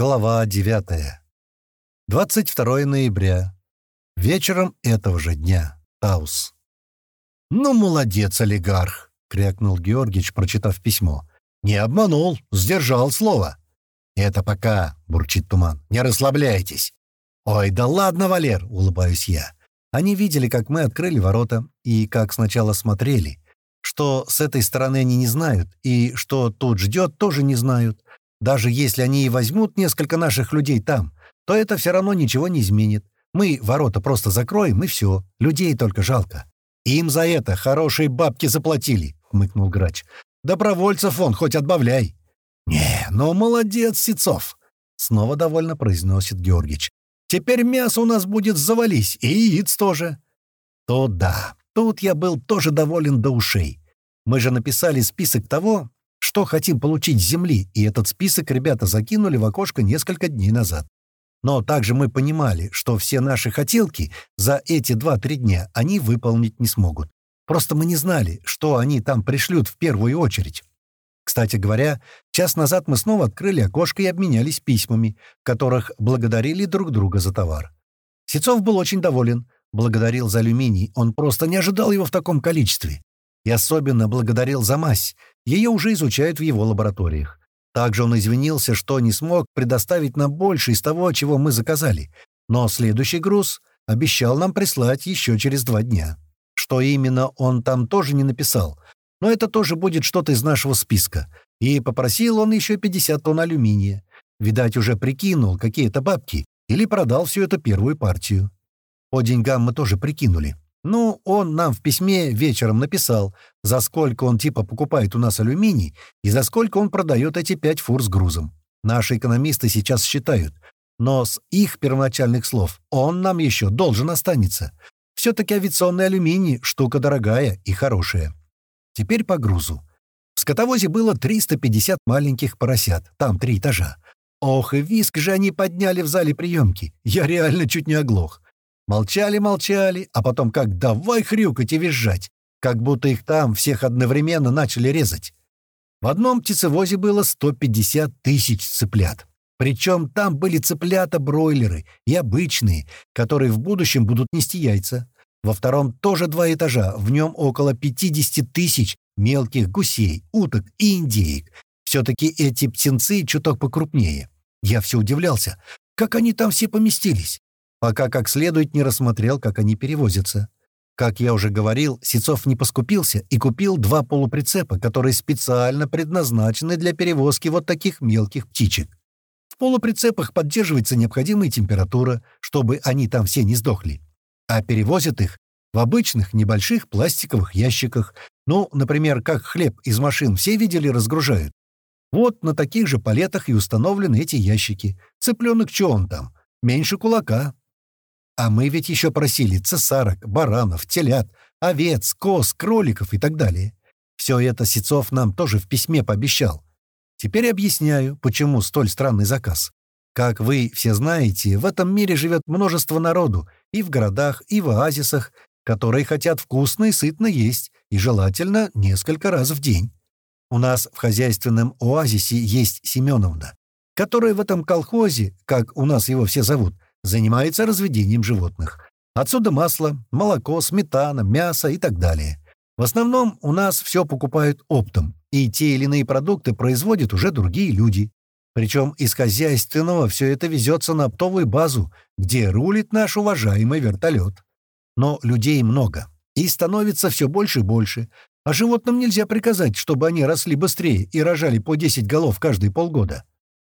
Глава 9. 22 ноября. Вечером этого же дня. Таус. «Ну, молодец, олигарх!» — крякнул Георгич, прочитав письмо. «Не обманул, сдержал слово». «Это пока», — бурчит Туман. «Не расслабляйтесь». «Ой, да ладно, Валер!» — улыбаюсь я. Они видели, как мы открыли ворота, и как сначала смотрели. Что с этой стороны они не знают, и что тут ждет, тоже не знают. Даже если они и возьмут несколько наших людей там, то это все равно ничего не изменит. Мы ворота просто закроем, и все. Людей только жалко. Им за это хорошие бабки заплатили, — хмыкнул грач. Добровольцев он, хоть отбавляй. Не, ну молодец, Сицов, — снова довольно произносит Георгич. Теперь мясо у нас будет завались, и яиц тоже. То да, тут я был тоже доволен до ушей. Мы же написали список того, что хотим получить с Земли, и этот список ребята закинули в окошко несколько дней назад. Но также мы понимали, что все наши хотелки за эти 2-3 дня они выполнить не смогут. Просто мы не знали, что они там пришлют в первую очередь. Кстати говоря, час назад мы снова открыли окошко и обменялись письмами, в которых благодарили друг друга за товар. Сецов был очень доволен, благодарил за алюминий, он просто не ожидал его в таком количестве. И особенно благодарил за мазь, ее уже изучают в его лабораториях. Также он извинился, что не смог предоставить нам больше из того, чего мы заказали. Но следующий груз обещал нам прислать еще через два дня. Что именно он там тоже не написал. Но это тоже будет что-то из нашего списка. И попросил он еще 50 тонн алюминия. Видать, уже прикинул какие-то бабки или продал всю эту первую партию. По деньгам мы тоже прикинули. Ну, он нам в письме вечером написал, за сколько он типа покупает у нас алюминий и за сколько он продает эти пять фур с грузом. Наши экономисты сейчас считают. Но с их первоначальных слов он нам еще должен останется. Все-таки авиационный алюминий — штука дорогая и хорошая. Теперь по грузу. В скотовозе было 350 маленьких поросят, там три этажа. Ох, и виск же они подняли в зале приемки. Я реально чуть не оглох. Молчали-молчали, а потом как давай хрюкать и визжать, как будто их там всех одновременно начали резать. В одном птицевозе было 150 тысяч цыплят. Причем там были цыплята-бройлеры и обычные, которые в будущем будут нести яйца. Во втором тоже два этажа, в нем около 50 тысяч мелких гусей, уток и индеек. Все-таки эти птенцы чуток покрупнее. Я все удивлялся, как они там все поместились пока как следует не рассмотрел, как они перевозятся. Как я уже говорил, Сецов не поскупился и купил два полуприцепа, которые специально предназначены для перевозки вот таких мелких птичек. В полуприцепах поддерживается необходимая температура, чтобы они там все не сдохли. А перевозят их в обычных небольших пластиковых ящиках. Ну, например, как хлеб из машин все видели разгружают. Вот на таких же палетах и установлены эти ящики. Цыпленок, что он там? Меньше кулака, а мы ведь еще просили цесарок, баранов, телят, овец, коз, кроликов и так далее. Все это Сецов нам тоже в письме пообещал. Теперь объясняю, почему столь странный заказ. Как вы все знаете, в этом мире живет множество народу, и в городах, и в оазисах, которые хотят вкусно и сытно есть, и желательно несколько раз в день. У нас в хозяйственном оазисе есть Семеновна, которая в этом колхозе, как у нас его все зовут, занимается разведением животных. Отсюда масло, молоко, сметана, мясо и так далее. В основном у нас все покупают оптом, и те или иные продукты производят уже другие люди. Причем из хозяйственного все это везется на оптовую базу, где рулит наш уважаемый вертолет. Но людей много, и становится все больше и больше, а животным нельзя приказать, чтобы они росли быстрее и рожали по 10 голов каждые полгода.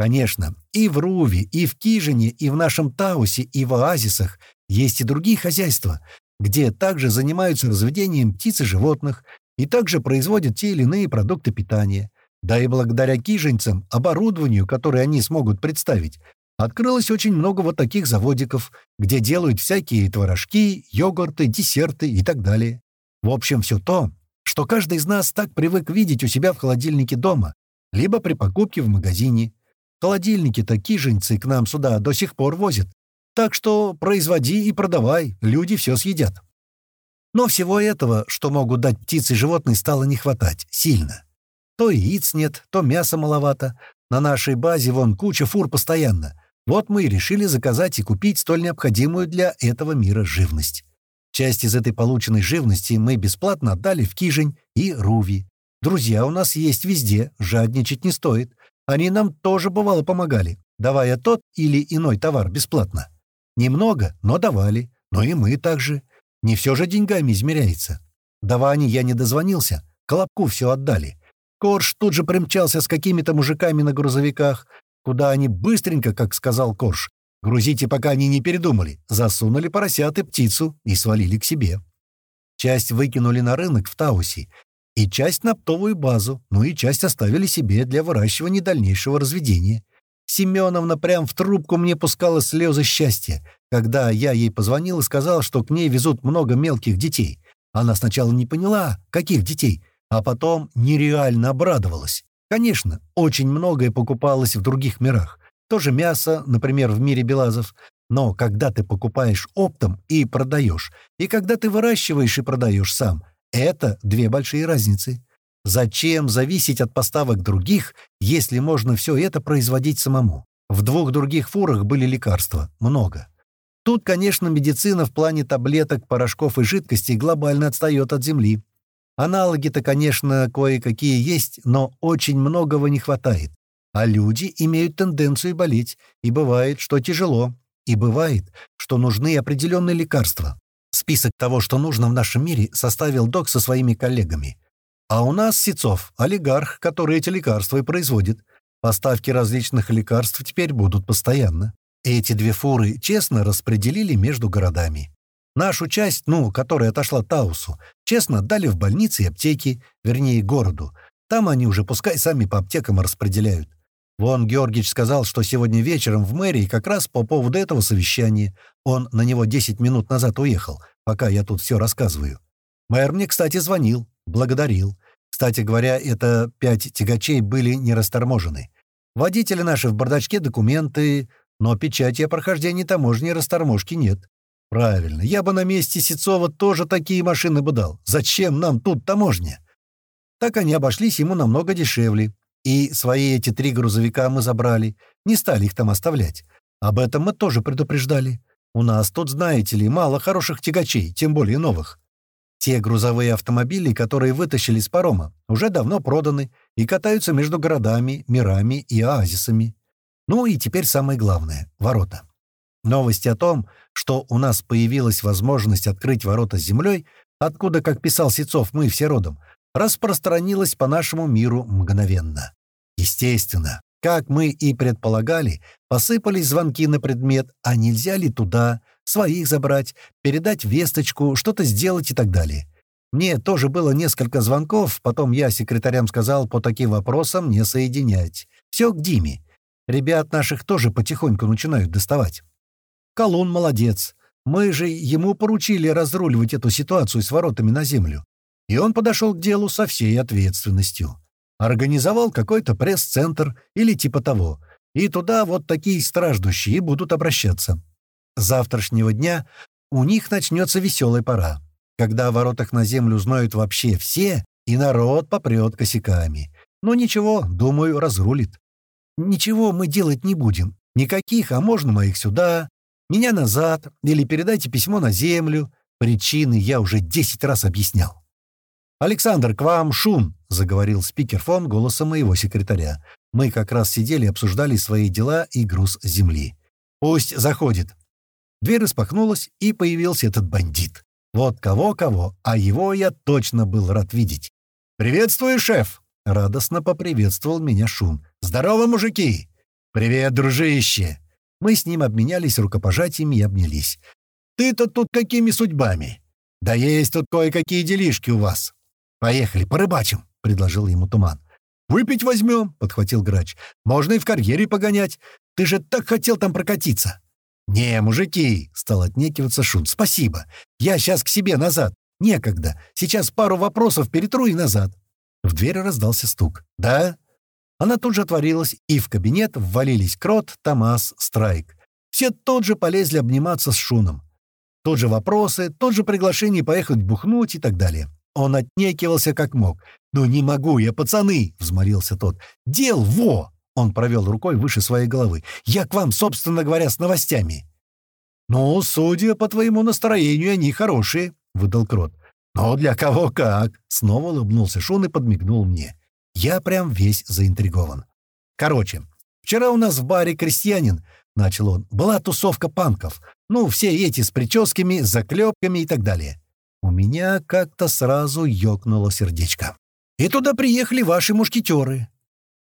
Конечно, и в Руве, и в Кижине, и в нашем Таусе, и в оазисах есть и другие хозяйства, где также занимаются разведением птиц и животных, и также производят те или иные продукты питания. Да и благодаря киженцам, оборудованию, которое они смогут представить, открылось очень много вот таких заводиков, где делают всякие творожки, йогурты, десерты и так далее. В общем, все то, что каждый из нас так привык видеть у себя в холодильнике дома, либо при покупке в магазине. Холодильники-то киженцы к нам сюда до сих пор возят. Так что производи и продавай, люди все съедят. Но всего этого, что могут дать птицы и животные, стало не хватать. Сильно. То яиц нет, то мяса маловато, На нашей базе вон куча фур постоянно. Вот мы и решили заказать и купить столь необходимую для этого мира живность. Часть из этой полученной живности мы бесплатно отдали в Кижень и Руви. Друзья у нас есть везде, жадничать не стоит. Они нам тоже бывало помогали, давая тот или иной товар бесплатно. Немного, но давали. Но и мы также. Не все же деньгами измеряется. До Вани я не дозвонился. Колобку все отдали. Корж тут же примчался с какими-то мужиками на грузовиках, куда они быстренько, как сказал Корж, грузите, пока они не передумали, засунули поросят и птицу и свалили к себе. Часть выкинули на рынок в Таусе, и часть на оптовую базу, ну и часть оставили себе для выращивания дальнейшего разведения. Семеновна прям в трубку мне пускала слезы счастья, когда я ей позвонил и сказал, что к ней везут много мелких детей. Она сначала не поняла, каких детей, а потом нереально обрадовалась. Конечно, очень многое покупалось в других мирах. Тоже мясо, например, в мире Белазов. Но когда ты покупаешь оптом и продаешь, и когда ты выращиваешь и продаешь сам, это две большие разницы. Зачем зависеть от поставок других, если можно все это производить самому? В двух других фурах были лекарства. Много. Тут, конечно, медицина в плане таблеток, порошков и жидкостей глобально отстает от Земли. Аналоги-то, конечно, кое-какие есть, но очень многого не хватает. А люди имеют тенденцию болеть, и бывает, что тяжело, и бывает, что нужны определенные лекарства. Список того, что нужно в нашем мире, составил док со своими коллегами. А у нас Сецов, олигарх, который эти лекарства и производит. Поставки различных лекарств теперь будут постоянно. Эти две фуры честно распределили между городами. Нашу часть, ну, которая отошла Таусу, честно дали в больницы и аптеки, вернее, городу. Там они уже пускай сами по аптекам распределяют. Вон Георгич сказал, что сегодня вечером в мэрии как раз по поводу этого совещания. Он на него 10 минут назад уехал, пока я тут все рассказываю. Мэр мне, кстати, звонил, благодарил. Кстати говоря, это пять тягачей были не расторможены. Водители наши в бардачке документы, но печати о прохождении таможни расторможки нет. Правильно, я бы на месте Сецова тоже такие машины бы дал. Зачем нам тут таможня? Так они обошлись ему намного дешевле. И свои эти три грузовика мы забрали. Не стали их там оставлять. Об этом мы тоже предупреждали. У нас тут, знаете ли, мало хороших тягачей, тем более новых. Те грузовые автомобили, которые вытащили с парома, уже давно проданы и катаются между городами, мирами и оазисами. Ну и теперь самое главное — ворота. Новость о том, что у нас появилась возможность открыть ворота с землей, откуда, как писал Сецов, мы все родом, распространилась по нашему миру мгновенно. Естественно, как мы и предполагали, посыпались звонки на предмет, а нельзя ли туда, своих забрать, передать весточку, что-то сделать и так далее. Мне тоже было несколько звонков, потом я секретарям сказал по таким вопросам не соединять. Все к Диме. Ребят наших тоже потихоньку начинают доставать. Колун молодец. Мы же ему поручили разруливать эту ситуацию с воротами на землю. И он подошел к делу со всей ответственностью. Организовал какой-то пресс-центр или типа того. И туда вот такие страждущие будут обращаться. С завтрашнего дня у них начнется веселая пора. Когда о воротах на землю знают вообще все, и народ попрет косяками. Но ничего, думаю, разрулит. «Ничего мы делать не будем. Никаких, а можно моих сюда, меня назад, или передайте письмо на землю. Причины я уже десять раз объяснял». «Александр, к вам шум!» — заговорил спикерфон голосом моего секретаря. Мы как раз сидели и обсуждали свои дела и груз земли. «Пусть заходит». Дверь распахнулась, и появился этот бандит. Вот кого-кого, а его я точно был рад видеть. «Приветствую, шеф!» — радостно поприветствовал меня Шун. «Здорово, мужики!» «Привет, дружище!» Мы с ним обменялись рукопожатиями и обнялись. «Ты-то тут какими судьбами?» «Да есть тут кое-какие делишки у вас». «Поехали, порыбачим», — предложил ему Туман. «Выпить возьмем», — подхватил Грач. «Можно и в карьере погонять. Ты же так хотел там прокатиться». «Не, мужики», — стал отнекиваться Шун. «Спасибо. Я сейчас к себе назад. Некогда. Сейчас пару вопросов перетру и назад». В дверь раздался стук. «Да?» Она тут же отворилась, и в кабинет ввалились Крот, Томас, Страйк. Все тут же полезли обниматься с Шуном. Тут же вопросы, тут же приглашение поехать бухнуть и так далее. Он отнекивался как мог. «Ну не могу я, пацаны!» — взмолился тот. «Дел во!» Он провел рукой выше своей головы. «Я к вам, собственно говоря, с новостями». «Ну, судя по твоему настроению, они хорошие», — выдал Крот. «Но для кого как?» — снова улыбнулся Шун и подмигнул мне. Я прям весь заинтригован. «Короче, вчера у нас в баре «Крестьянин», — начал он, — была тусовка панков. Ну, все эти с прическами, заклепками и так далее. У меня как-то сразу ёкнуло сердечко. И туда приехали ваши мушкетеры.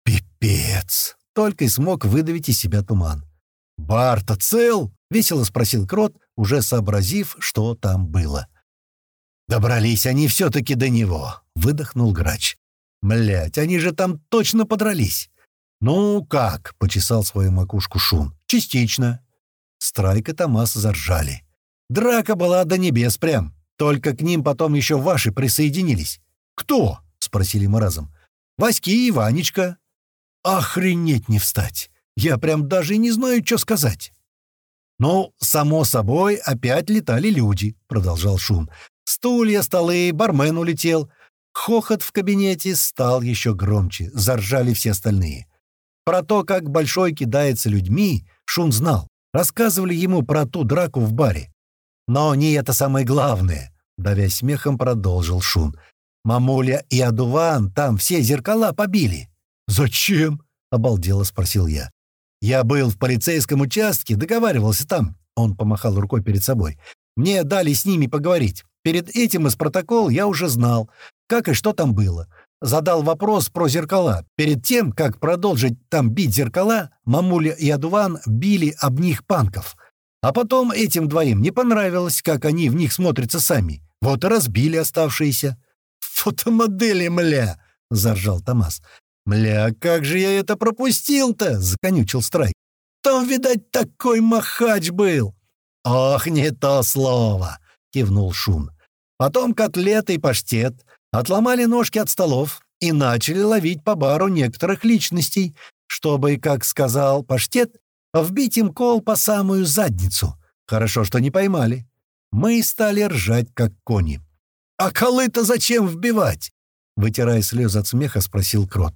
Пипец! Только и смог выдавить из себя туман. «Бар-то цел?» — весело спросил Крот, уже сообразив, что там было. «Добрались они все-таки до него», — выдохнул Грач. «Млять, они же там точно подрались». «Ну как?» — почесал свою макушку Шун. «Частично». Страйк и Томас заржали. «Драка была до небес прям. Только к ним потом еще ваши присоединились». «Кто?» — спросили мы разом. «Васьки и Ванечка». «Охренеть не встать! Я прям даже и не знаю, что сказать». «Ну, само собой, опять летали люди», — продолжал Шун. «Стулья, столы, бармен улетел». Хохот в кабинете стал еще громче, заржали все остальные. Про то, как Большой кидается людьми, Шун знал. Рассказывали ему про ту драку в баре. Но не это самое главное, — давясь смехом продолжил Шун. Мамуля и Адуван там все зеркала побили. «Зачем?» — обалдело спросил я. «Я был в полицейском участке, договаривался там». Он помахал рукой перед собой. «Мне дали с ними поговорить. Перед этим из протокола я уже знал, как и что там было. Задал вопрос про зеркала. Перед тем, как продолжить там бить зеркала, мамуля и Адуван били об них панков. А потом этим двоим не понравилось, как они в них смотрятся сами. Вот и разбили оставшиеся. «Фотомодели, мля!» — заржал Томас. «Мля, как же я это пропустил-то?» — законючил Страйк. «Там, видать, такой махач был!» «Ох, не то слово!» — кивнул Шун. Потом котлеты и паштет, отломали ножки от столов и начали ловить по бару некоторых личностей, чтобы, как сказал паштет, вбить им кол по самую задницу. Хорошо, что не поймали. Мы стали ржать, как кони. «А колы-то зачем вбивать?» Вытирая слезы от смеха, спросил Крот.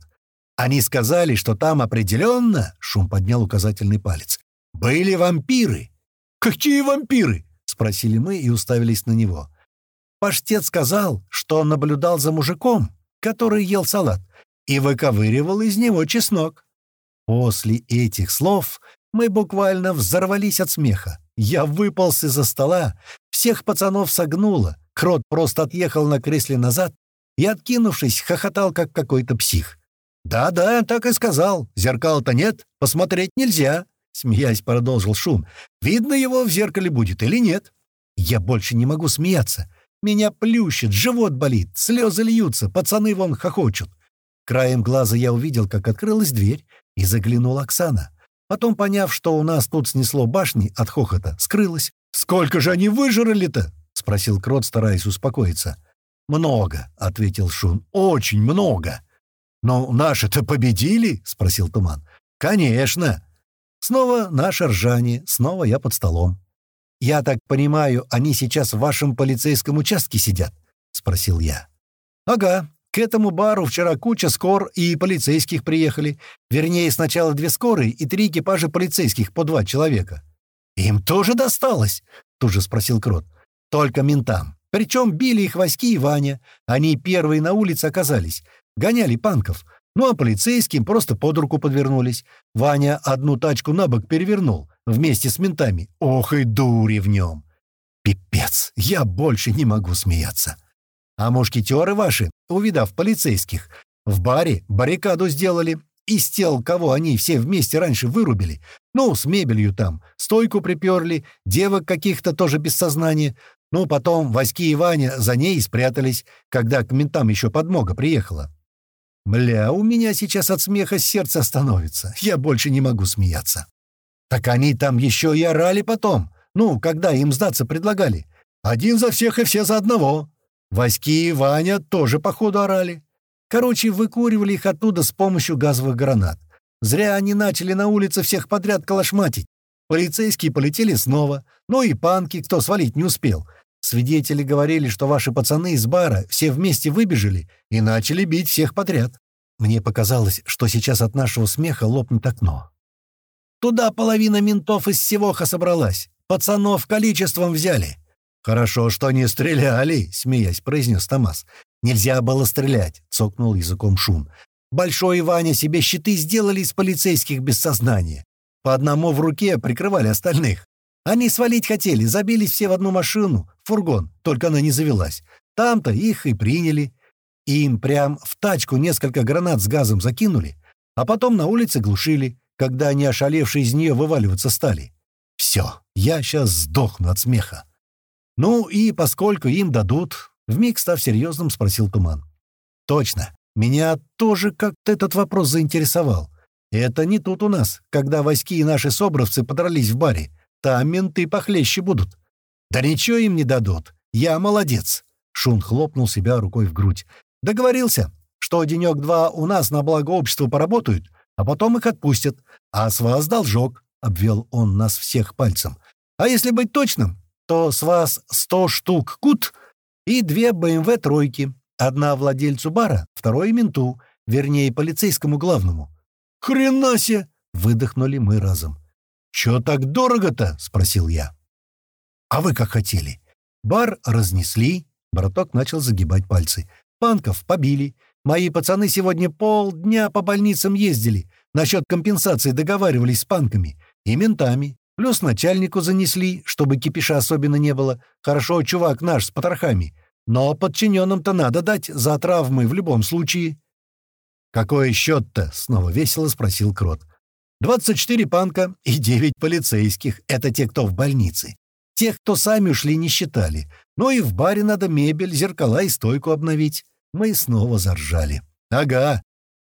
«Они сказали, что там определенно...» — Шум поднял указательный палец. «Были вампиры». «Какие вампиры?» — спросили мы и уставились на него. Паштет сказал, что он наблюдал за мужиком, который ел салат, и выковыривал из него чеснок. После этих слов мы буквально взорвались от смеха. Я выполз из-за стола, всех пацанов согнуло, крот просто отъехал на кресле назад и, откинувшись, хохотал, как какой-то псих. «Да-да, так и сказал. Зеркала-то нет, посмотреть нельзя», — смеясь продолжил Шум. «Видно его в зеркале будет или нет?» «Я больше не могу смеяться. Меня плющит, живот болит, слезы льются, пацаны вон хохочут. Краем глаза я увидел, как открылась дверь, и заглянула Оксана. Потом, поняв, что у нас тут снесло башни от хохота, скрылась. «Сколько же они выжрали-то?» — спросил Крот, стараясь успокоиться. «Много», — ответил Шун, — «очень много». «Но наши-то победили?» — спросил Туман. «Конечно». Снова наше ржание, снова я под столом. «Я так понимаю, они сейчас в вашем полицейском участке сидят?» — спросил я. «Ага. К этому бару вчера куча скор и полицейских приехали. Вернее, сначала две скорые и три экипажа полицейских по два человека». «Им тоже досталось?» — тут же спросил Крот. «Только ментам. Причем били их Васьки и Ваня. Они первые на улице оказались. Гоняли панков. Ну а полицейским просто под руку подвернулись. Ваня одну тачку на бок перевернул вместе с ментами. Ох и дури в нем! Пипец, я больше не могу смеяться. А мушкетеры ваши, увидав полицейских, в баре баррикаду сделали. Из тел, кого они все вместе раньше вырубили. Ну, с мебелью там. Стойку приперли, девок каких-то тоже без сознания. Ну, потом Васьки и Ваня за ней спрятались, когда к ментам еще подмога приехала. Бля, у меня сейчас от смеха сердце остановится. Я больше не могу смеяться. Так они там еще и орали потом. Ну, когда им сдаться предлагали. Один за всех и все за одного. Васьки и Ваня тоже, походу, орали. Короче, выкуривали их оттуда с помощью газовых гранат. Зря они начали на улице всех подряд калашматить. Полицейские полетели снова. Ну и панки, кто свалить не успел. Свидетели говорили, что ваши пацаны из бара все вместе выбежали и начали бить всех подряд. Мне показалось, что сейчас от нашего смеха лопнет окно. Туда половина ментов из Севоха собралась. Пацанов количеством взяли. «Хорошо, что не стреляли», — смеясь произнес Томас. «Нельзя было стрелять», — цокнул языком Шун. «Большой и Ваня себе щиты сделали из полицейских без сознания. По одному в руке прикрывали остальных. Они свалить хотели, забились все в одну машину, фургон, только она не завелась. Там-то их и приняли. Им прям в тачку несколько гранат с газом закинули, а потом на улице глушили, когда они ошалевшие из нее вываливаться стали. Все, я сейчас сдохну от смеха. Ну и поскольку им дадут, вмиг став серьезным, спросил Туман. Точно, меня тоже как-то этот вопрос заинтересовал. Это не тут у нас, когда войски и наши собровцы подрались в баре. Там менты похлеще будут. Да ничего им не дадут. Я молодец. Шун хлопнул себя рукой в грудь. Договорился, что денек-два у нас на благо общества поработают, а потом их отпустят. А с вас должок, — обвел он нас всех пальцем. А если быть точным, то с вас сто штук кут и две БМВ тройки. Одна владельцу бара, второй менту, вернее, полицейскому главному. «Хрена себе!» — выдохнули мы разом. «Чё так дорого-то?» — спросил я. «А вы как хотели?» Бар разнесли, браток начал загибать пальцы. Панков побили. Мои пацаны сегодня полдня по больницам ездили. Насчет компенсации договаривались с панками и ментами. Плюс начальнику занесли, чтобы кипиша особенно не было. Хорошо, чувак наш с потрохами. Но подчиненным-то надо дать за травмы в любом случае. «Какой счет-то?» — снова весело спросил Крот. «Двадцать четыре панка и девять полицейских. Это те, кто в больнице. Тех, кто сами ушли, не считали. Ну и в баре надо мебель, зеркала и стойку обновить. Мы снова заржали. «Ага.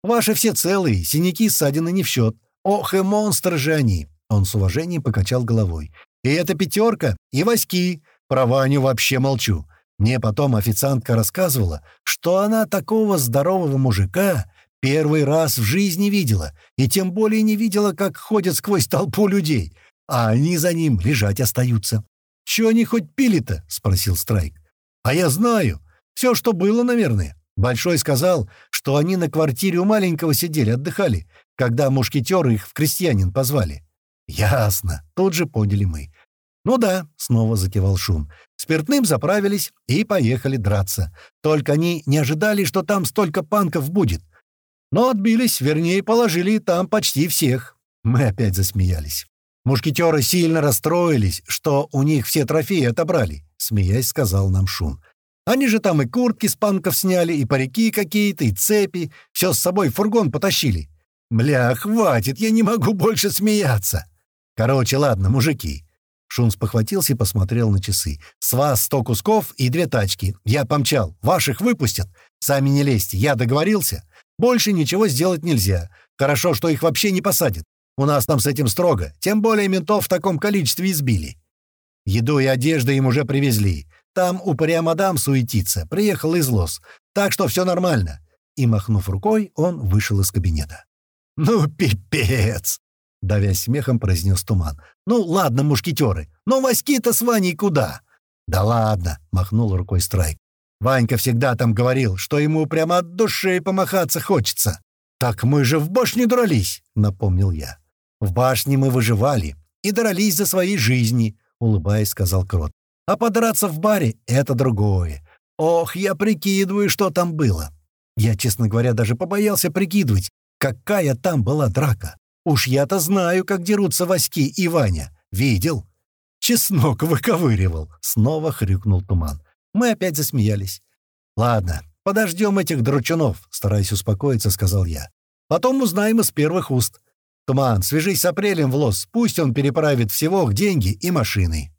Ваши все целые, синяки и ссадины не в счет. Ох и монстры же они!» Он с уважением покачал головой. «И это пятерка, и Васьки. Про Ваню вообще молчу. Мне потом официантка рассказывала, что она такого здорового мужика первый раз в жизни видела, и тем более не видела, как ходят сквозь толпу людей, а они за ним лежать остаются. «Чего они хоть пили-то?» — спросил Страйк. «А я знаю. Все, что было, наверное. Большой сказал, что они на квартире у маленького сидели, отдыхали, когда мушкетеры их в крестьянин позвали. Ясно. Тут же поняли мы. Ну да, снова закивал Шум. Спиртным заправились и поехали драться. Только они не ожидали, что там столько панков будет. Но отбились, вернее, положили там почти всех. Мы опять засмеялись. Мушкетеры сильно расстроились, что у них все трофеи отобрали, смеясь, сказал нам Шум. Они же там и куртки с панков сняли, и парики какие-то, и цепи. Все с собой в фургон потащили. Бля, хватит, я не могу больше смеяться. Короче, ладно, мужики. Шунс похватился и посмотрел на часы. «С вас сто кусков и две тачки. Я помчал. Ваших выпустят. Сами не лезьте. Я договорился. Больше ничего сделать нельзя. Хорошо, что их вообще не посадят. У нас там с этим строго. Тем более ментов в таком количестве избили. Еду и одежду им уже привезли. Там упыря мадам суетится, приехал из лос. Так что все нормально». И, махнув рукой, он вышел из кабинета. «Ну, пипец!» — давясь смехом, произнес Туман. «Ну, ладно, мушкетеры, но Васьки-то с Ваней куда?» «Да ладно!» — махнул рукой Страйк. «Ванька всегда там говорил, что ему прямо от души помахаться хочется». «Так мы же в башне дрались!» — напомнил я. «В башне мы выживали и дрались за свои жизни», — улыбаясь, сказал Крот. А подраться в баре — это другое. Ох, я прикидываю, что там было. Я, честно говоря, даже побоялся прикидывать, какая там была драка. Уж я-то знаю, как дерутся Васьки и Ваня. Видел? Чеснок выковыривал. Снова хрюкнул туман. Мы опять засмеялись. «Ладно, подождем этих дручунов», — стараясь успокоиться, сказал я. «Потом узнаем из первых уст. Туман, свяжись с Апрелем в лос, пусть он переправит всего деньги и машины».